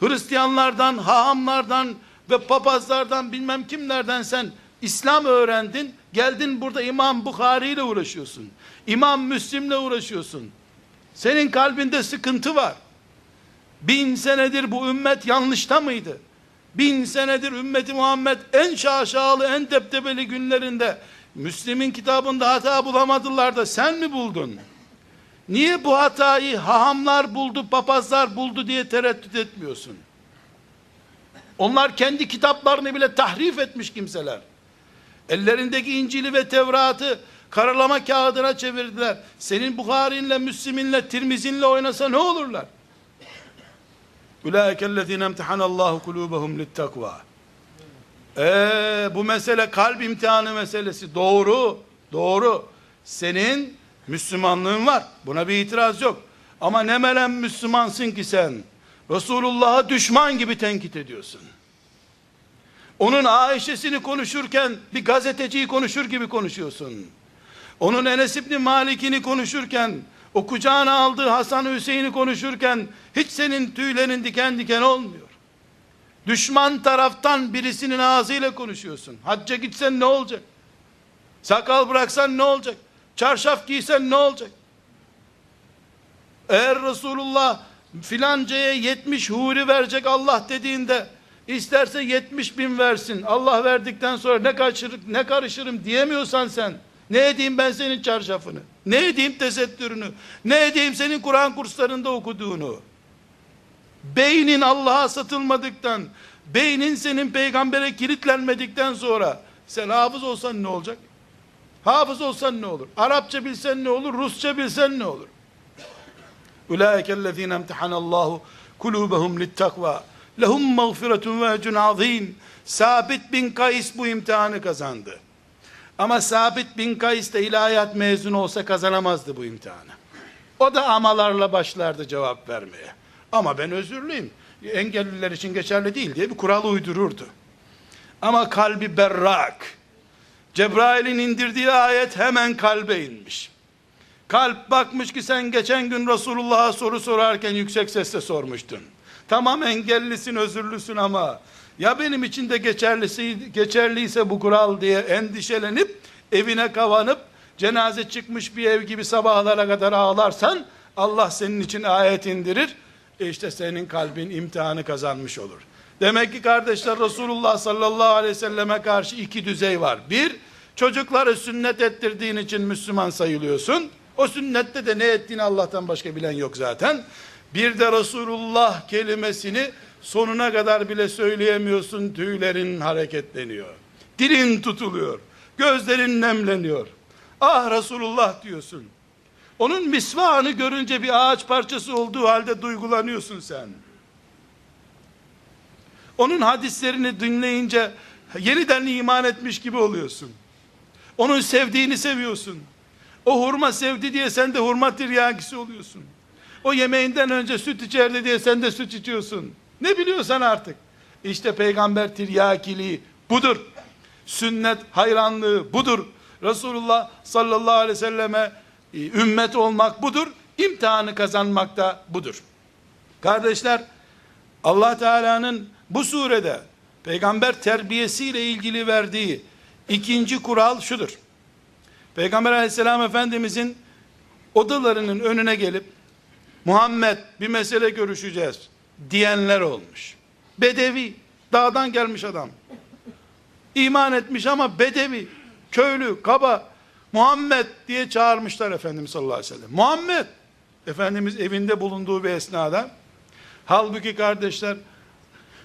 Hristiyanlardan, hahamlardan ve papazlardan bilmem kimlerden sen İslam öğrendin. Geldin burada İmam Bukhari ile uğraşıyorsun. İmam Müslim'le uğraşıyorsun. Senin kalbinde sıkıntı var. Bin senedir bu ümmet yanlışta mıydı? Bin senedir ümmeti Muhammed en şaşalı, en teptebeli günlerinde Müslim'in kitabında hata bulamadılar da sen mi buldun? Niye bu hatayı hahamlar buldu, papazlar buldu diye tereddüt etmiyorsun? Onlar kendi kitaplarını bile tahrif etmiş kimseler. Ellerindeki İncil'i ve Tevrat'ı karalama kağıdına çevirdiler. Senin Bukhari'nle, Müslim'inle, Tirmizin'le oynasa ne olurlar? Ulaikellezine imtihanallahu kulubahum littakva. Ee, bu mesele kalp imtihanı meselesi. Doğru, doğru. Senin Müslümanlığın var. Buna bir itiraz yok. Ama ne melen Müslümansın ki sen? Resulullah'a düşman gibi tenkit ediyorsun. Onun Ayşe'sini konuşurken bir gazeteciyi konuşur gibi konuşuyorsun. Onun Enes İbni Malik'ini konuşurken O kucağına aldığı Hasan Hüseyin'i konuşurken hiç senin tüylerin diken diken olmuyor. Düşman taraftan birisinin ağzıyla konuşuyorsun. Hacca gitsen ne olacak? Sakal bıraksan ne olacak? Çarşaf giysen ne olacak? Eğer Resulullah filancaya 70 huri verecek Allah dediğinde isterse 70 bin versin. Allah verdikten sonra ne karışırım, ne karışırım diyemiyorsan sen ne edeyim ben senin çarşafını? Ne edeyim tesettürünü? Ne edeyim senin Kur'an kurslarında okuduğunu? Beynin Allah'a satılmadıktan, beynin senin peygambere kilitlenmedikten sonra sen hafız olsan ne olacak? Hafız olsan ne olur? Arapça bilsen ne olur? Rusça bilsen ne olur? Ulaikellezine emtihanallahu kulubehum littakva lehum mağfiretun ve ecrun azim. Sabit bin Kays bu imtihanı kazandı. Ama Sabit bin Kays de ilahiyat mezunu olsa kazanamazdı bu imtihanı. O da amalarla başlardı cevap vermeye. Ama ben özürlüyüm. Engelliler için geçerli değil diye bir kural uydururdu. Ama kalbi berrak. Cebrail'in indirdiği ayet hemen kalbe inmiş. Kalp bakmış ki sen geçen gün Resulullah'a soru sorarken yüksek sesle sormuştun. Tamam engellisin, özürlüsün ama ya benim için de geçerlisi, geçerliyse bu kural diye endişelenip evine kavanıp cenaze çıkmış bir ev gibi sabahlara kadar ağlarsan Allah senin için ayet indirir. E işte senin kalbin imtihanı kazanmış olur. Demek ki kardeşler Resulullah sallallahu aleyhi ve selleme karşı iki düzey var. Bir, çocukları sünnet ettirdiğin için Müslüman sayılıyorsun. O sünnette de ne ettiğini Allah'tan başka bilen yok zaten. Bir de Resulullah kelimesini sonuna kadar bile söyleyemiyorsun. Tüylerin hareketleniyor. Dilin tutuluyor. Gözlerin nemleniyor. Ah Resulullah diyorsun. Onun misvağını görünce bir ağaç parçası olduğu halde duygulanıyorsun sen. Onun hadislerini dinleyince yeniden iman etmiş gibi oluyorsun. Onun sevdiğini seviyorsun. O hurma sevdi diye sen de hurma tiryakisi oluyorsun. O yemeğinden önce süt içerdi diye sen de süt içiyorsun. Ne biliyorsan artık. İşte peygamber tiryakiliği budur. Sünnet hayranlığı budur. Resulullah sallallahu aleyhi ve selleme e, ümmet olmak budur. İmtihanı kazanmak da budur. Kardeşler Allah Teala'nın bu surede peygamber terbiyesiyle ilgili verdiği ikinci kural şudur. Peygamber aleyhisselam efendimizin odalarının önüne gelip Muhammed bir mesele görüşeceğiz diyenler olmuş. Bedevi, dağdan gelmiş adam. İman etmiş ama bedevi, köylü, kaba, Muhammed diye çağırmışlar Efendimiz sallallahu aleyhi ve sellem. Muhammed, Efendimiz evinde bulunduğu bir esnada, halbuki kardeşler,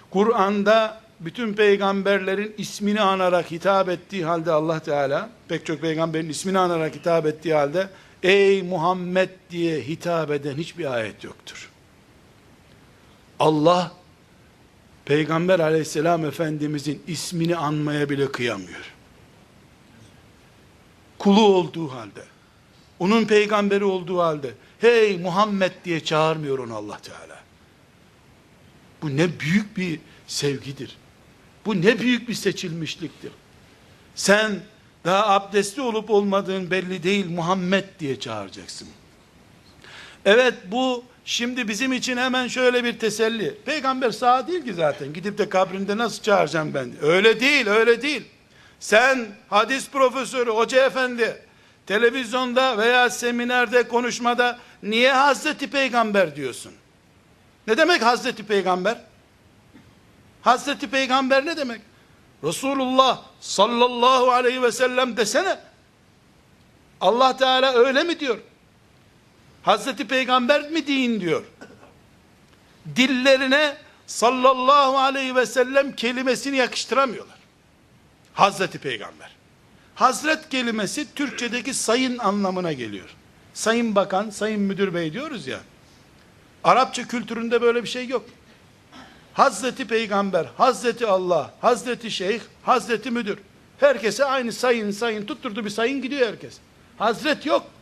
Kur'an'da bütün peygamberlerin ismini anarak hitap ettiği halde Allah Teala, pek çok peygamberin ismini anarak hitap ettiği halde, ey Muhammed diye hitap eden hiçbir ayet yoktur. Allah, Peygamber aleyhisselam efendimizin ismini anmaya bile kıyamıyor. Kulu olduğu halde, onun peygamberi olduğu halde, hey Muhammed diye çağırmıyor onu Allah Teala. Bu ne büyük bir sevgidir. Bu ne büyük bir seçilmişliktir. Sen daha abdestli olup olmadığın belli değil Muhammed diye çağıracaksın. Evet bu şimdi bizim için hemen şöyle bir teselli. Peygamber sağ değil ki zaten. Gidip de kabrinde nasıl çağıracağım ben? Öyle değil, öyle değil. Sen hadis profesörü, hoca efendi televizyonda veya seminerde konuşmada niye Hazreti Peygamber diyorsun? Ne demek Hazreti Peygamber? Hazreti Peygamber ne demek? Resulullah sallallahu aleyhi ve sellem desene. Allah Teala öyle mi diyor? Hazreti Peygamber mi deyin diyor. Dillerine sallallahu aleyhi ve sellem kelimesini yakıştıramıyorlar. Hazreti Peygamber. Hazret kelimesi Türkçedeki sayın anlamına geliyor. Sayın bakan, sayın müdür bey diyoruz ya. Arapça kültüründe böyle bir şey yok. Hazreti Peygamber, Hazreti Allah, Hazreti Şeyh, Hazreti Müdür. Herkese aynı sayın sayın tutturdu bir sayın gidiyor herkes. Hazret yok.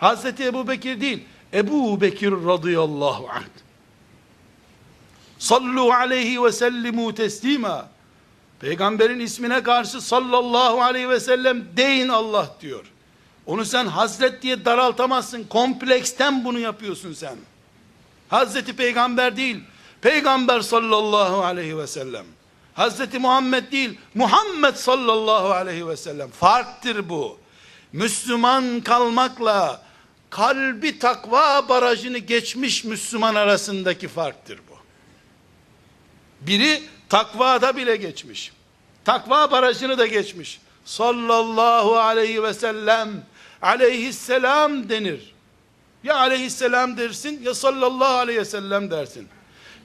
Hazreti Ebu Bekir değil. Ebu Bekir radıyallahu anh. Sallu aleyhi ve sellimu teslima. Peygamberin ismine karşı sallallahu aleyhi ve sellem deyin Allah diyor. Onu sen Hazret diye daraltamazsın. Kompleksten bunu yapıyorsun sen. Hazreti Peygamber değil. Peygamber sallallahu aleyhi ve sellem. Hazreti Muhammed değil. Muhammed sallallahu aleyhi ve sellem. Farktır bu. Müslüman kalmakla kalbi takva barajını geçmiş Müslüman arasındaki farktır bu. Biri takvada bile geçmiş. Takva barajını da geçmiş. Sallallahu aleyhi ve sellem aleyhisselam denir. Ya aleyhisselam dersin ya sallallahu aleyhi ve sellem dersin.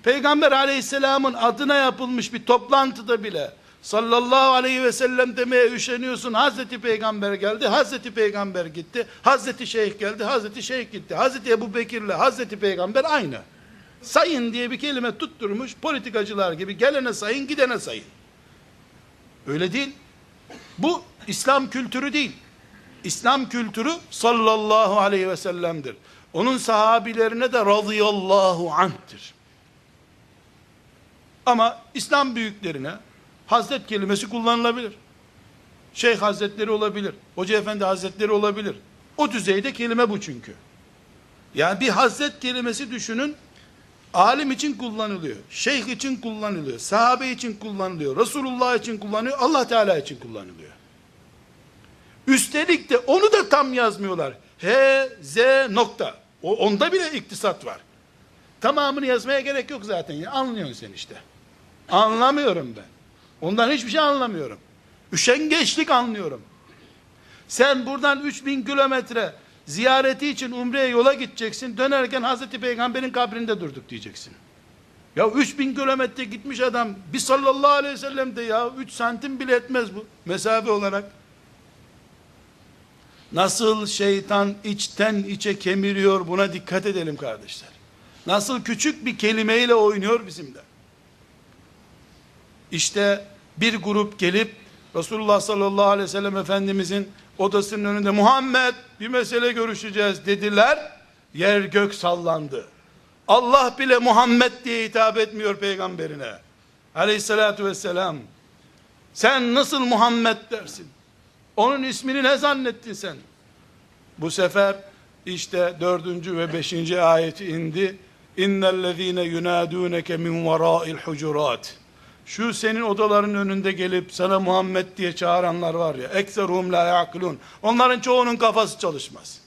Peygamber aleyhisselamın adına yapılmış bir toplantıda bile sallallahu aleyhi ve sellem demeye üşeniyorsun. Hazreti Peygamber geldi, Hazreti Peygamber gitti, Hazreti Şeyh geldi, Hazreti Şeyh gitti. Hazreti Ebu Bekir'le Hazreti Peygamber aynı. Sayın diye bir kelime tutturmuş politikacılar gibi gelene sayın gidene sayın. Öyle değil. Bu İslam kültürü değil. İslam kültürü sallallahu aleyhi ve sellem'dir. Onun sahabilerine de radıyallahu anh'tir. Ama İslam büyüklerine Hazret kelimesi kullanılabilir. Şeyh Hazretleri olabilir. Hoca Efendi Hazretleri olabilir. O düzeyde kelime bu çünkü. Yani bir Hazret kelimesi düşünün. Alim için kullanılıyor. Şeyh için kullanılıyor. Sahabe için kullanılıyor. Resulullah için kullanılıyor. Allah Teala için kullanılıyor. Üstelik de onu da tam yazmıyorlar. H, Z nokta. O, onda bile iktisat var. Tamamını yazmaya gerek yok zaten. Ya. Anlıyorsun sen işte. Anlamıyorum ben. Ondan hiçbir şey anlamıyorum. Üşengeçlik anlıyorum. Sen buradan 3000 kilometre ziyareti için umreye yola gideceksin. Dönerken Hazreti Peygamber'in kabrinde durduk diyeceksin. Ya 3000 kilometre gitmiş adam bir sallallahu aleyhi ve sellem de ya 3 santim bile etmez bu mesafe olarak. Nasıl şeytan içten içe kemiriyor buna dikkat edelim kardeşler. Nasıl küçük bir kelimeyle oynuyor bizimle. İşte bir grup gelip Resulullah sallallahu aleyhi ve sellem Efendimizin odasının önünde Muhammed bir mesele görüşeceğiz dediler. Yer gök sallandı. Allah bile Muhammed diye hitap etmiyor peygamberine. Aleyhissalatu vesselam. Sen nasıl Muhammed dersin? Onun ismini ne zannettin sen? Bu sefer işte dördüncü ve beşinci ayeti indi. İnnellezîne yunâdûneke min verâil hucurat. Şu senin odaların önünde gelip sana Muhammed diye çağıranlar var ya. Ekseruhum la yaqilun. Onların çoğunun kafası çalışmaz.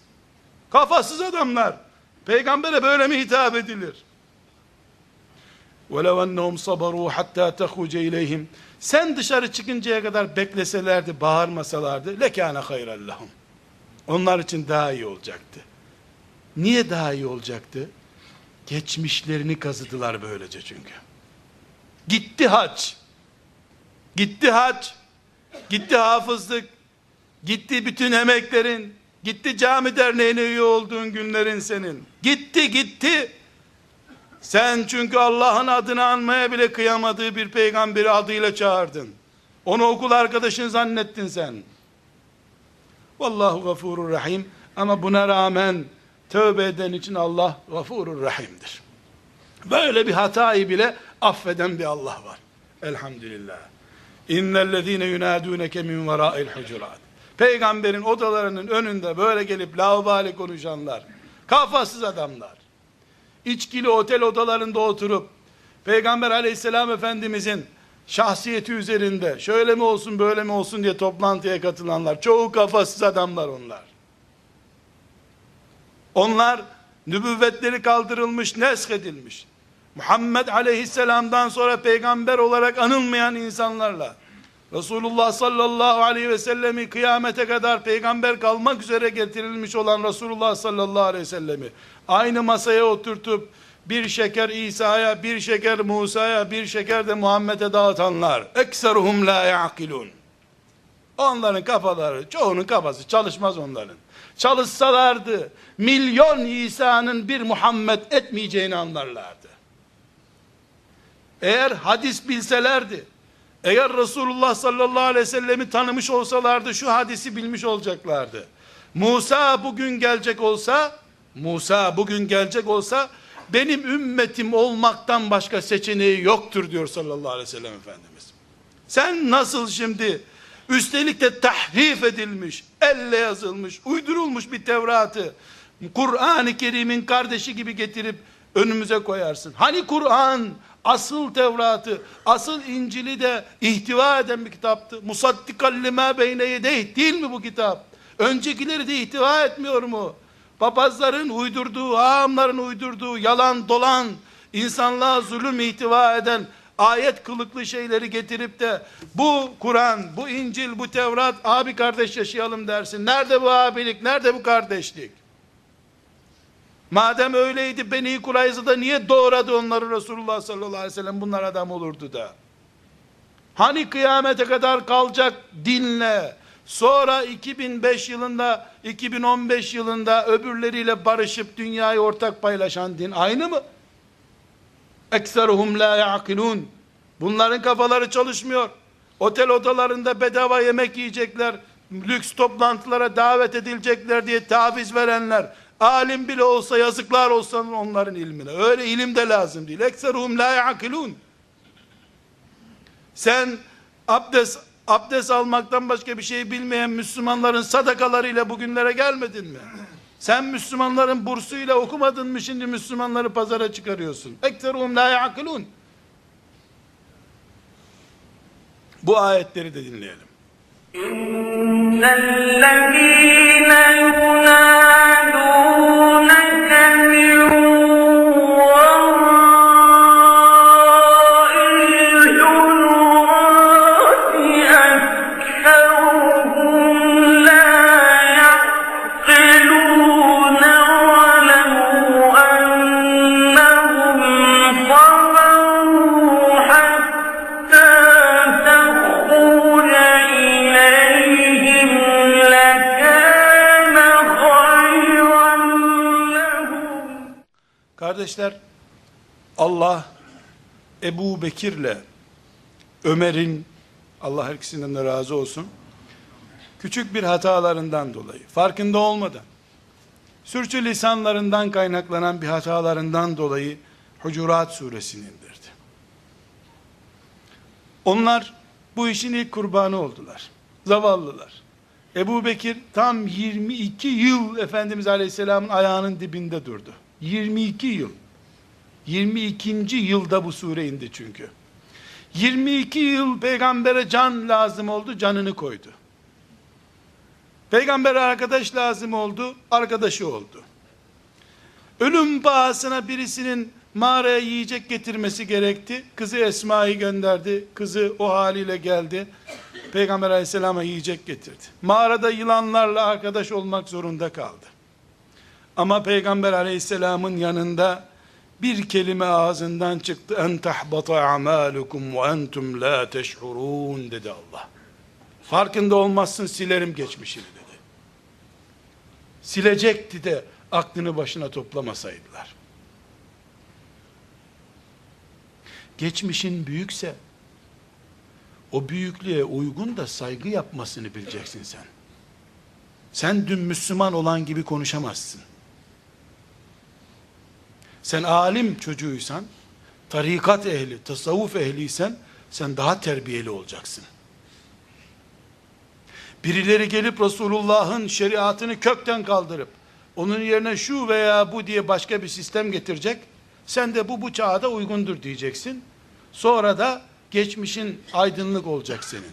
Kafasız adamlar. Peygambere böyle mi hitap edilir? وَلَوْ أَنَّهُمْ صَبَرُوا حَتَّى تَخُوجَ اِلَيْهِمْ Sen dışarı çıkıncaya kadar bekleselerdi, bağırmasalardı, لَكَانَ خَيْرًا لَهُمْ Onlar için daha iyi olacaktı. Niye daha iyi olacaktı? Geçmişlerini kazıdılar böylece çünkü. Gitti hac. Gitti hac. Gitti hafızlık. Gitti bütün emeklerin. Gitti cami derneğine üye olduğun günlerin senin. Gitti gitti. Sen çünkü Allah'ın adını anmaya bile kıyamadığı bir peygamberi adıyla çağırdın. Onu okul arkadaşın zannettin sen. Vallahu gafurur rahim. Ama buna rağmen tövbe eden için Allah gafurur rahimdir. Böyle bir hatayı bile affeden bir Allah var. Elhamdülillah. İnnellezîne yunâdûneke min verâil hucurat. Peygamberin odalarının önünde böyle gelip laubali konuşanlar, kafasız adamlar, içkili otel odalarında oturup, Peygamber aleyhisselam efendimizin şahsiyeti üzerinde şöyle mi olsun böyle mi olsun diye toplantıya katılanlar, çoğu kafasız adamlar onlar. Onlar nübüvvetleri kaldırılmış, nesk edilmiş. Muhammed aleyhisselamdan sonra peygamber olarak anılmayan insanlarla, Resulullah sallallahu aleyhi ve sellemi kıyamete kadar peygamber kalmak üzere getirilmiş olan Resulullah sallallahu aleyhi ve sellemi aynı masaya oturtup bir şeker İsa'ya, bir şeker Musa'ya, bir şeker de Muhammed'e dağıtanlar. Ekseruhum la yaqilun. Onların kafaları, çoğunun kafası çalışmaz onların. Çalışsalardı milyon İsa'nın bir Muhammed etmeyeceğini anlarlardı. Eğer hadis bilselerdi, eğer Resulullah sallallahu aleyhi ve sellemi tanımış olsalardı şu hadisi bilmiş olacaklardı. Musa bugün gelecek olsa, Musa bugün gelecek olsa benim ümmetim olmaktan başka seçeneği yoktur diyor sallallahu aleyhi ve sellem Efendimiz. Sen nasıl şimdi Üstelik de tahrif edilmiş, elle yazılmış, uydurulmuş bir Tevrat'ı Kur'an-ı Kerim'in kardeşi gibi getirip önümüze koyarsın. Hani Kur'an asıl Tevrat'ı, asıl İncil'i de ihtiva eden bir kitaptı. Musaddikan lima beyne yedeyh değil mi bu kitap? Öncekileri de ihtiva etmiyor mu? Papazların uydurduğu, hahamların uydurduğu, yalan dolan, insanlığa zulüm ihtiva eden ayet kılıklı şeyleri getirip de bu Kur'an, bu İncil, bu Tevrat abi kardeş yaşayalım dersin. Nerede bu abilik, nerede bu kardeşlik? Madem öyleydi Beni Kurayza'da niye doğradı onları Resulullah sallallahu aleyhi ve sellem bunlar adam olurdu da. Hani kıyamete kadar kalacak dinle, sonra 2005 yılında, 2015 yılında öbürleriyle barışıp dünyayı ortak paylaşan din aynı mı? Ekseruhum la yaqilun. Bunların kafaları çalışmıyor. Otel odalarında bedava yemek yiyecekler, lüks toplantılara davet edilecekler diye taviz verenler, Alim bile olsa yazıklar olsun onların ilmine. Öyle ilim de lazım değil. Ekseruhum la ya'kilun. Sen abdest abdest almaktan başka bir şey bilmeyen Müslümanların sadakalarıyla bugünlere gelmedin mi? Sen Müslümanların bursuyla okumadın mı şimdi Müslümanları pazara çıkarıyorsun? Ekseruhum la ya'kilun. Bu ayetleri de dinleyelim. İnnellezîne yunâ Ebu Bekir'le Ömer'in, Allah her ikisinden de razı olsun, küçük bir hatalarından dolayı, farkında olmadan, sürçü lisanlarından kaynaklanan bir hatalarından dolayı Hucurat suresini indirdi. Onlar bu işin ilk kurbanı oldular. Zavallılar. Ebu Bekir tam 22 yıl Efendimiz Aleyhisselam'ın ayağının dibinde durdu. 22 yıl. 22. yılda bu sure indi çünkü. 22 yıl peygambere can lazım oldu, canını koydu. Peygambere arkadaş lazım oldu, arkadaşı oldu. Ölüm pahasına birisinin mağaraya yiyecek getirmesi gerekti. Kızı Esma'yı gönderdi. Kızı o haliyle geldi. Peygamber aleyhisselama yiyecek getirdi. Mağarada yılanlarla arkadaş olmak zorunda kaldı. Ama Peygamber aleyhisselamın yanında bir kelime ağzından çıktı. En tahbata amalukum ve entum la teş'urun dedi Allah. Farkında olmazsın silerim geçmişini dedi. Silecekti de aklını başına toplamasaydılar. Geçmişin büyükse o büyüklüğe uygun da saygı yapmasını bileceksin sen. Sen dün Müslüman olan gibi konuşamazsın. Sen alim çocuğuysan, tarikat ehli, tasavvuf ehliysen sen daha terbiyeli olacaksın. Birileri gelip Resulullah'ın şeriatını kökten kaldırıp onun yerine şu veya bu diye başka bir sistem getirecek. Sen de bu bu çağda uygundur diyeceksin. Sonra da geçmişin aydınlık olacak senin.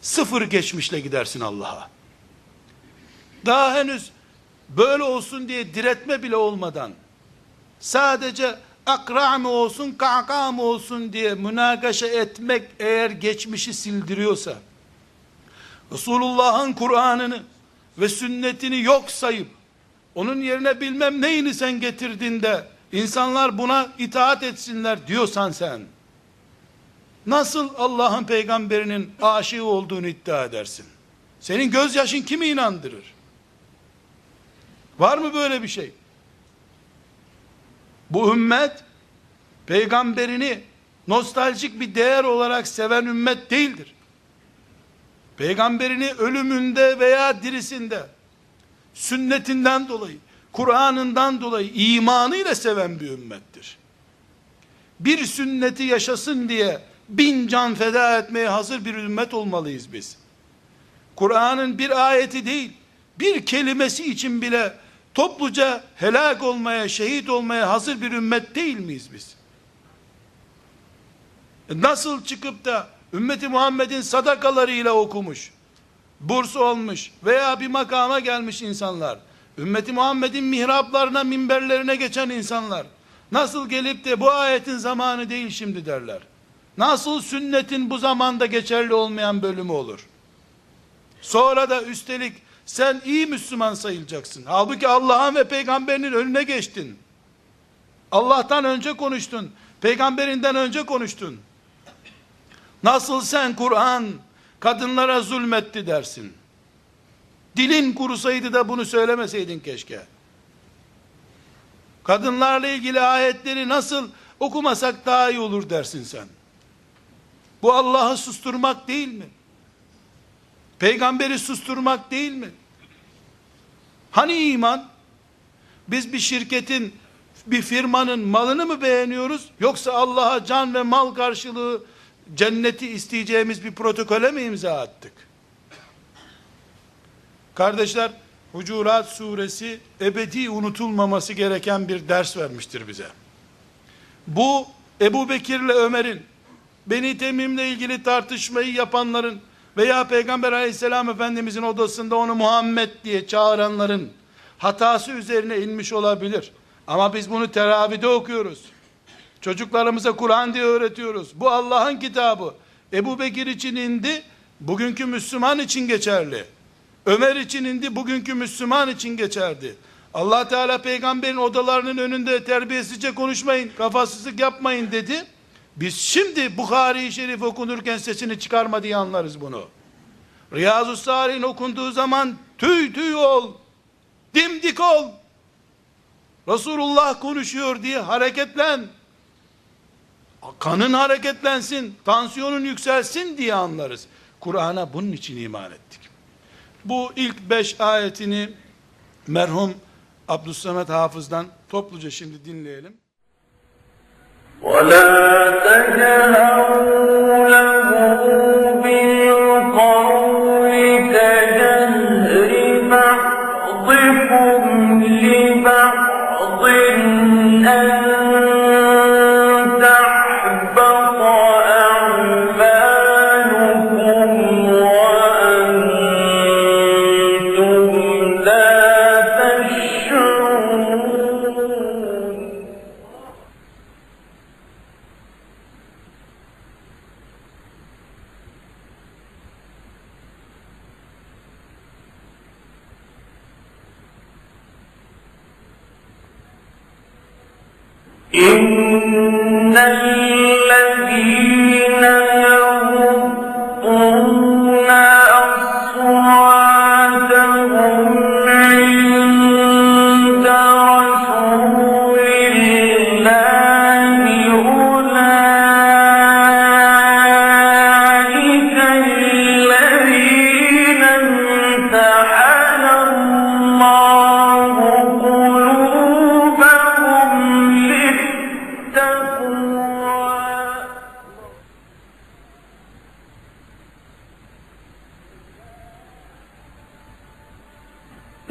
Sıfır geçmişle gidersin Allah'a. Daha henüz böyle olsun diye diretme bile olmadan sadece akra mı olsun, kaka mı olsun diye münakaşa etmek eğer geçmişi sildiriyorsa, Resulullah'ın Kur'an'ını ve sünnetini yok sayıp, onun yerine bilmem neyini sen getirdin de, insanlar buna itaat etsinler diyorsan sen, nasıl Allah'ın peygamberinin aşığı olduğunu iddia edersin? Senin gözyaşın kimi inandırır? Var mı böyle bir şey? Bu ümmet peygamberini nostaljik bir değer olarak seven ümmet değildir. Peygamberini ölümünde veya dirisinde sünnetinden dolayı, Kur'an'ından dolayı imanıyla seven bir ümmettir. Bir sünneti yaşasın diye bin can feda etmeye hazır bir ümmet olmalıyız biz. Kur'an'ın bir ayeti değil, bir kelimesi için bile topluca helak olmaya, şehit olmaya hazır bir ümmet değil miyiz biz? E Nasıl çıkıp da ümmeti Muhammed'in sadakalarıyla okumuş, burs olmuş veya bir makama gelmiş insanlar, ümmeti Muhammed'in mihraplarına, minberlerine geçen insanlar, nasıl gelip de bu ayetin zamanı değil şimdi derler. Nasıl sünnetin bu zamanda geçerli olmayan bölümü olur? Sonra da üstelik sen iyi Müslüman sayılacaksın. Halbuki Allah'ın ve peygamberinin önüne geçtin. Allah'tan önce konuştun. Peygamberinden önce konuştun. Nasıl sen Kur'an kadınlara zulmetti dersin. Dilin kurusaydı da bunu söylemeseydin keşke. Kadınlarla ilgili ayetleri nasıl okumasak daha iyi olur dersin sen. Bu Allah'ı susturmak değil mi? Peygamberi susturmak değil mi? Hani iman? Biz bir şirketin, bir firmanın malını mı beğeniyoruz? Yoksa Allah'a can ve mal karşılığı cenneti isteyeceğimiz bir protokole mi imza attık? Kardeşler, Hucurat suresi ebedi unutulmaması gereken bir ders vermiştir bize. Bu Ebu Bekir'le Ömer'in Beni Temim'le ilgili tartışmayı yapanların veya Peygamber aleyhisselam efendimizin odasında onu Muhammed diye çağıranların hatası üzerine inmiş olabilir. Ama biz bunu teravide okuyoruz. Çocuklarımıza Kur'an diye öğretiyoruz. Bu Allah'ın kitabı. Ebu Bekir için indi, bugünkü Müslüman için geçerli. Ömer için indi, bugünkü Müslüman için geçerli. Allah Teala peygamberin odalarının önünde terbiyesizce konuşmayın, kafasızlık yapmayın dedi. Biz şimdi Bukhari-i Şerif okunurken sesini çıkarma diye anlarız bunu. Riyazu Salih'in okunduğu zaman tüy tüy ol, dimdik ol. Resulullah konuşuyor diye hareketlen. Kanın hareketlensin, tansiyonun yükselsin diye anlarız. Kur'an'a bunun için iman ettik. Bu ilk beş ayetini merhum Abdüssamet Hafız'dan topluca şimdi dinleyelim. ولا تجهروا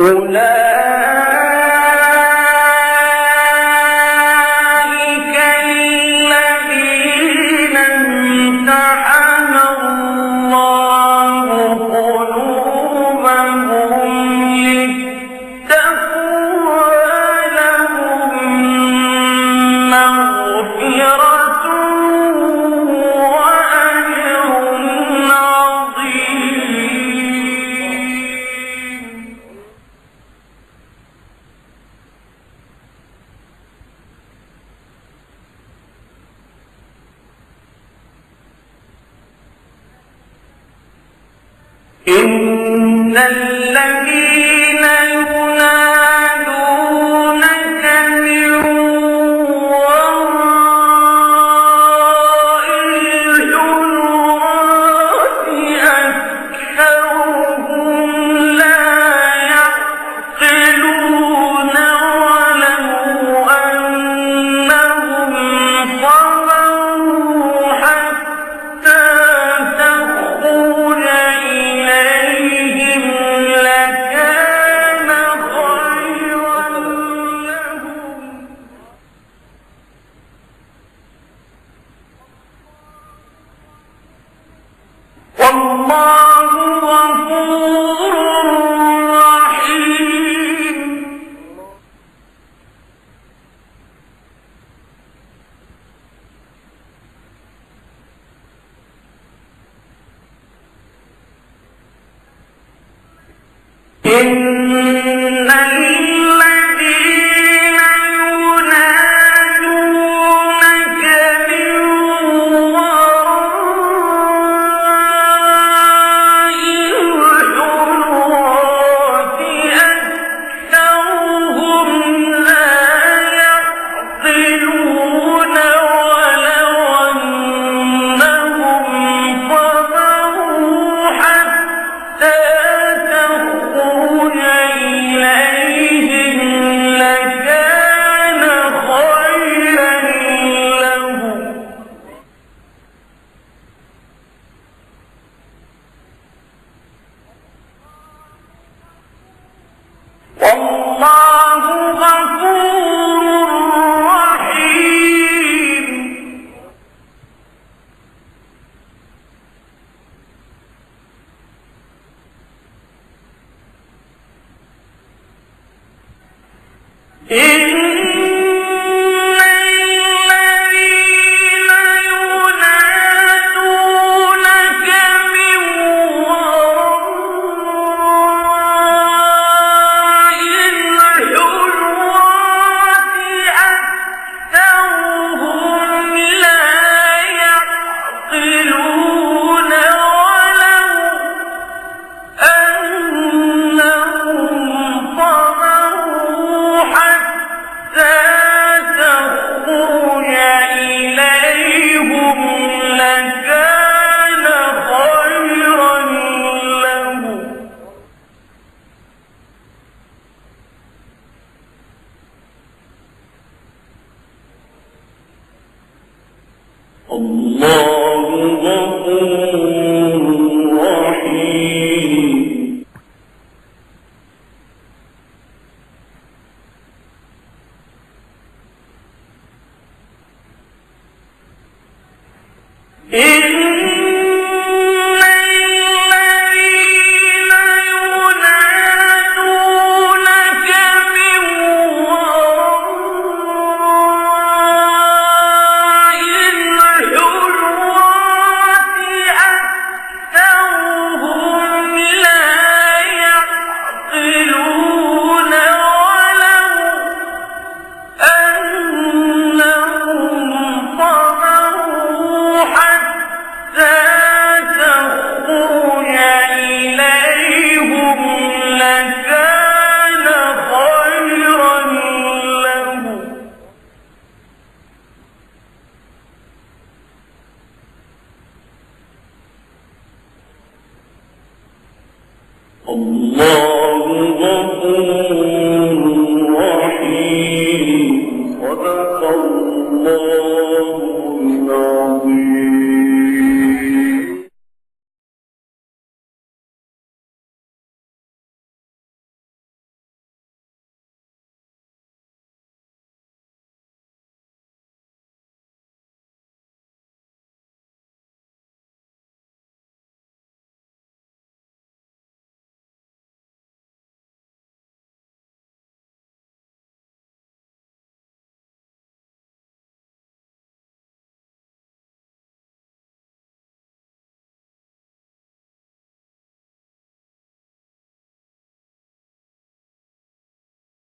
أولئك